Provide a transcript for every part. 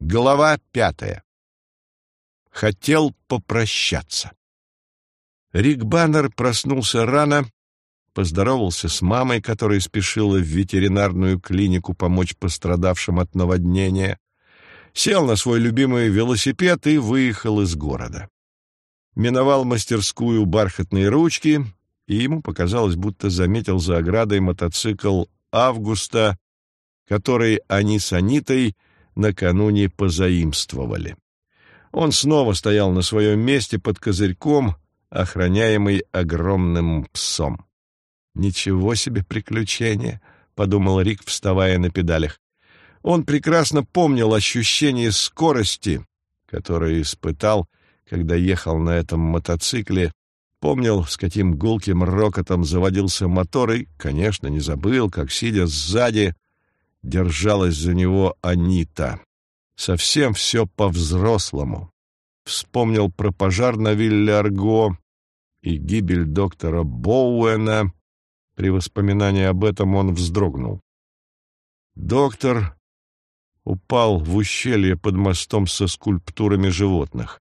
Глава пятая. Хотел попрощаться. Рик Баннер проснулся рано, поздоровался с мамой, которая спешила в ветеринарную клинику помочь пострадавшим от наводнения, сел на свой любимый велосипед и выехал из города. Миновал мастерскую бархатные ручки, и ему показалось, будто заметил за оградой мотоцикл «Августа», который они с Анитой накануне позаимствовали. Он снова стоял на своем месте под козырьком, охраняемый огромным псом. «Ничего себе приключение!» — подумал Рик, вставая на педалях. Он прекрасно помнил ощущение скорости, которое испытал, когда ехал на этом мотоцикле, помнил, с каким гулким рокотом заводился мотор и, конечно, не забыл, как, сидя сзади, держалась за него Анита. Совсем все по-взрослому. Вспомнил про пожар на вилле Арго и гибель доктора Боуэна. При воспоминании об этом он вздрогнул. Доктор упал в ущелье под мостом со скульптурами животных.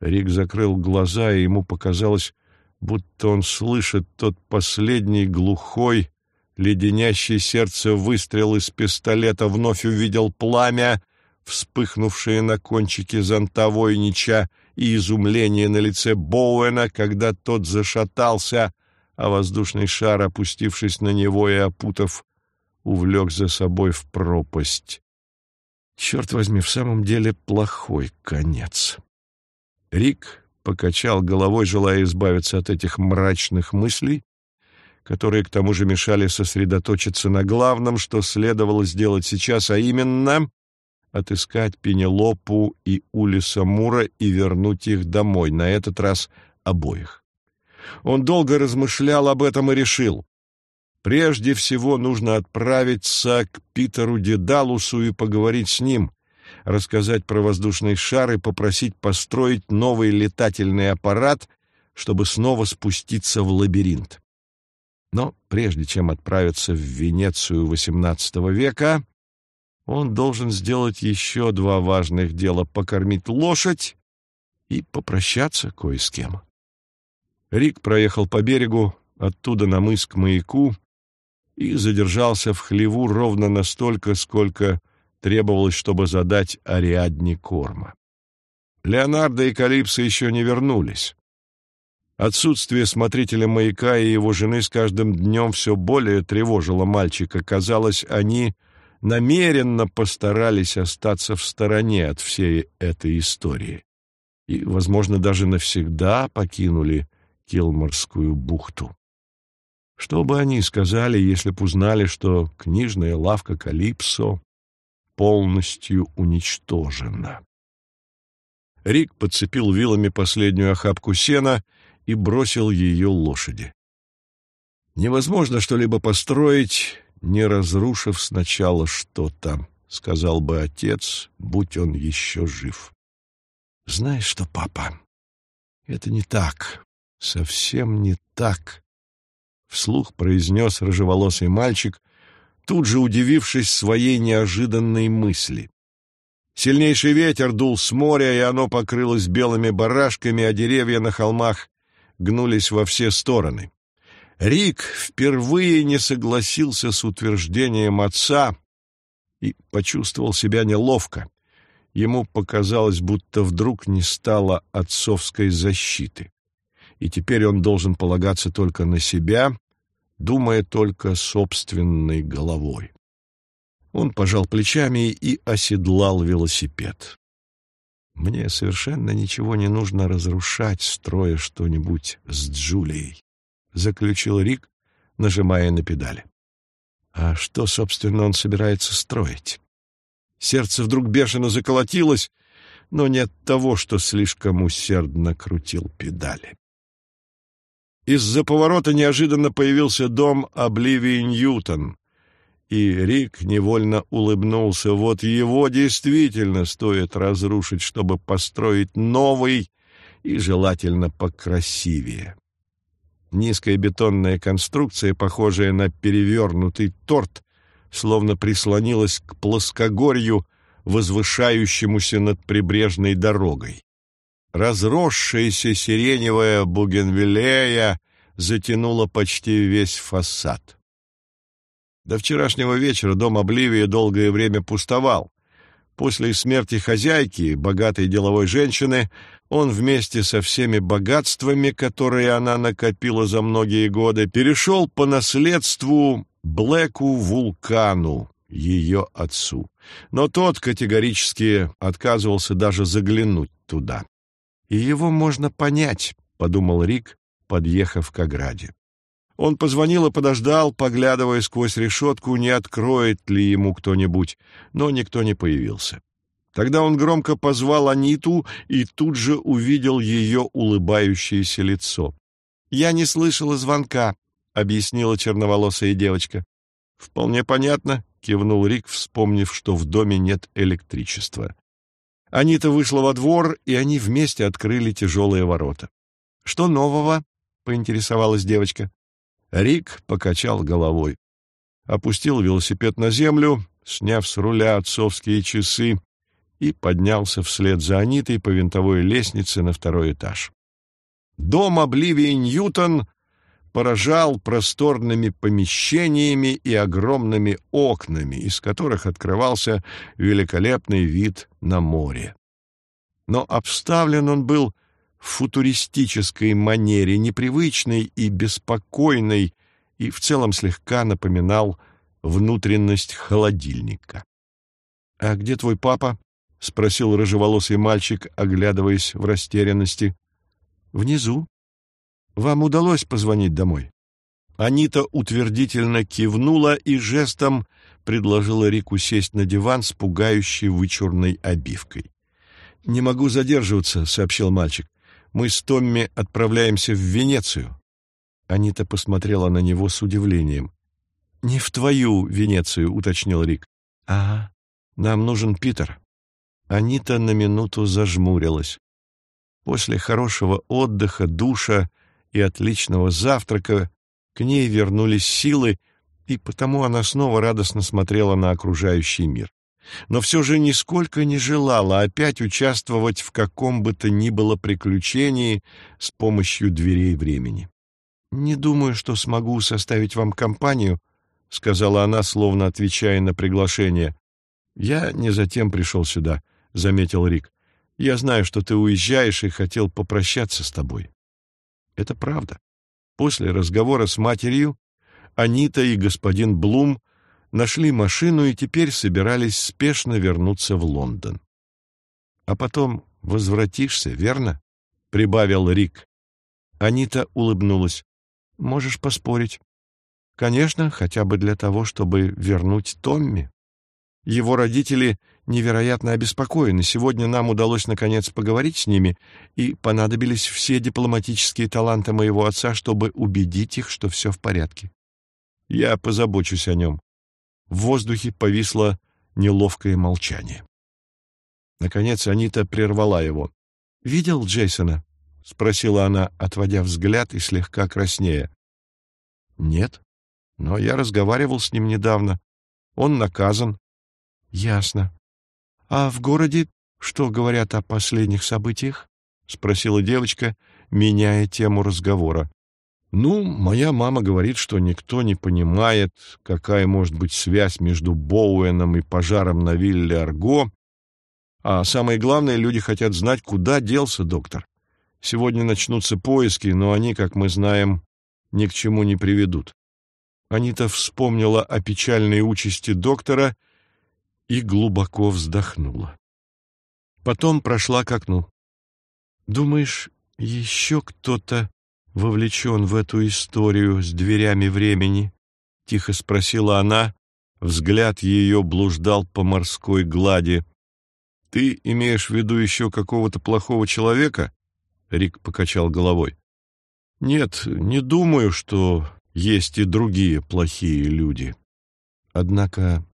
Рик закрыл глаза, и ему показалось, будто он слышит тот последний глухой, леденящий сердце выстрел из пистолета, вновь увидел пламя, вспыхнувшее на кончике зонта Войнича, и изумление на лице Боуэна, когда тот зашатался, а воздушный шар, опустившись на него и опутав, увлек за собой в пропасть. Черт возьми, в самом деле плохой конец. Рик покачал головой, желая избавиться от этих мрачных мыслей, которые к тому же мешали сосредоточиться на главном, что следовало сделать сейчас, а именно отыскать Пенелопу и Улиса Мура и вернуть их домой, на этот раз обоих. Он долго размышлял об этом и решил. Прежде всего нужно отправиться к Питеру Дедалусу и поговорить с ним, рассказать про воздушный шар и попросить построить новый летательный аппарат, чтобы снова спуститься в лабиринт. Но прежде чем отправиться в Венецию XVIII века, он должен сделать еще два важных дела — покормить лошадь и попрощаться кое с кем. Рик проехал по берегу, оттуда на мыс к маяку, и задержался в хлеву ровно настолько, сколько требовалось, чтобы задать Ариадне корма. Леонардо и Калипсо еще не вернулись. Отсутствие смотрителя маяка и его жены с каждым днем все более тревожило мальчика. Казалось, они намеренно постарались остаться в стороне от всей этой истории и, возможно, даже навсегда покинули Килморскую бухту. Что бы они сказали, если б узнали, что книжная лавка Калипсо полностью уничтожена? Рик подцепил вилами последнюю охапку сена и бросил ее лошади. Невозможно что-либо построить, не разрушив сначала что-то, сказал бы отец, будь он еще жив. Знаешь что, папа, это не так, совсем не так, вслух произнес рыжеволосый мальчик, тут же удивившись своей неожиданной мысли. Сильнейший ветер дул с моря, и оно покрылось белыми барашками, а деревья на холмах гнулись во все стороны. Рик впервые не согласился с утверждением отца и почувствовал себя неловко. Ему показалось, будто вдруг не стало отцовской защиты и теперь он должен полагаться только на себя, думая только собственной головой. Он пожал плечами и оседлал велосипед. Мне совершенно ничего не нужно разрушать, строя что-нибудь с Джулией, заключил Рик, нажимая на педали. А что, собственно, он собирается строить? Сердце вдруг бешено заколотилось, но не от того, что слишком усердно крутил педали. Из-за поворота неожиданно появился дом Обливии Ньютон, и Рик невольно улыбнулся. Вот его действительно стоит разрушить, чтобы построить новый и желательно покрасивее. Низкая бетонная конструкция, похожая на перевернутый торт, словно прислонилась к плоскогорью, возвышающемуся над прибрежной дорогой. Разросшаяся сиреневая бугенвиллея затянула почти весь фасад. До вчерашнего вечера дом Обливия долгое время пустовал. После смерти хозяйки, богатой деловой женщины, он вместе со всеми богатствами, которые она накопила за многие годы, перешел по наследству Блэку Вулкану, ее отцу. Но тот категорически отказывался даже заглянуть туда. «И его можно понять», — подумал Рик, подъехав к ограде. Он позвонил и подождал, поглядывая сквозь решетку, не откроет ли ему кто-нибудь, но никто не появился. Тогда он громко позвал Аниту и тут же увидел ее улыбающееся лицо. «Я не слышала звонка», — объяснила черноволосая девочка. «Вполне понятно», — кивнул Рик, вспомнив, что в доме нет электричества. Анита вышла во двор, и они вместе открыли тяжелые ворота. «Что нового?» — поинтересовалась девочка. Рик покачал головой. Опустил велосипед на землю, сняв с руля отцовские часы, и поднялся вслед за Анитой по винтовой лестнице на второй этаж. Дом Обливии Ньютон поражал просторными помещениями и огромными окнами, из которых открывался великолепный вид на море. Но обставлен он был футуристической манере, непривычной и беспокойной, и в целом слегка напоминал внутренность холодильника. «А где твой папа?» — спросил рыжеволосый мальчик, оглядываясь в растерянности. «Внизу. Вам удалось позвонить домой?» Анита утвердительно кивнула и жестом предложила Рику сесть на диван с пугающей вычурной обивкой. «Не могу задерживаться», — сообщил мальчик. Мы с Томми отправляемся в Венецию». Анита посмотрела на него с удивлением. «Не в твою Венецию», — уточнил Рик. «Ага, нам нужен Питер». Анита на минуту зажмурилась. После хорошего отдыха, душа и отличного завтрака к ней вернулись силы, и потому она снова радостно смотрела на окружающий мир но все же нисколько не желала опять участвовать в каком бы то ни было приключении с помощью дверей времени. «Не думаю, что смогу составить вам компанию», — сказала она, словно отвечая на приглашение. «Я не затем пришел сюда», — заметил Рик. «Я знаю, что ты уезжаешь и хотел попрощаться с тобой». Это правда. После разговора с матерью Анита и господин Блум нашли машину и теперь собирались спешно вернуться в Лондон. «А потом возвратишься, верно?» — прибавил Рик. Анита улыбнулась. «Можешь поспорить». «Конечно, хотя бы для того, чтобы вернуть Томми. Его родители невероятно обеспокоены. Сегодня нам удалось наконец поговорить с ними, и понадобились все дипломатические таланты моего отца, чтобы убедить их, что все в порядке. Я позабочусь о нем. В воздухе повисло неловкое молчание. Наконец Анита прервала его. «Видел Джейсона?» — спросила она, отводя взгляд и слегка краснея. «Нет, но я разговаривал с ним недавно. Он наказан». «Ясно. А в городе что говорят о последних событиях?» — спросила девочка, меняя тему разговора. Ну, моя мама говорит, что никто не понимает, какая может быть связь между Боуэном и пожаром на вилле Арго. А самое главное, люди хотят знать, куда делся доктор. Сегодня начнутся поиски, но они, как мы знаем, ни к чему не приведут. Анита вспомнила о печальной участи доктора и глубоко вздохнула. Потом прошла к окну. «Думаешь, еще кто-то вовлечен в эту историю с дверями времени?» — тихо спросила она. Взгляд ее блуждал по морской глади. «Ты имеешь в виду еще какого-то плохого человека?» — Рик покачал головой. «Нет, не думаю, что есть и другие плохие люди. Однако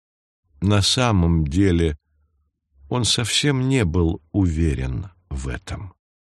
на самом деле он совсем не был уверен в этом».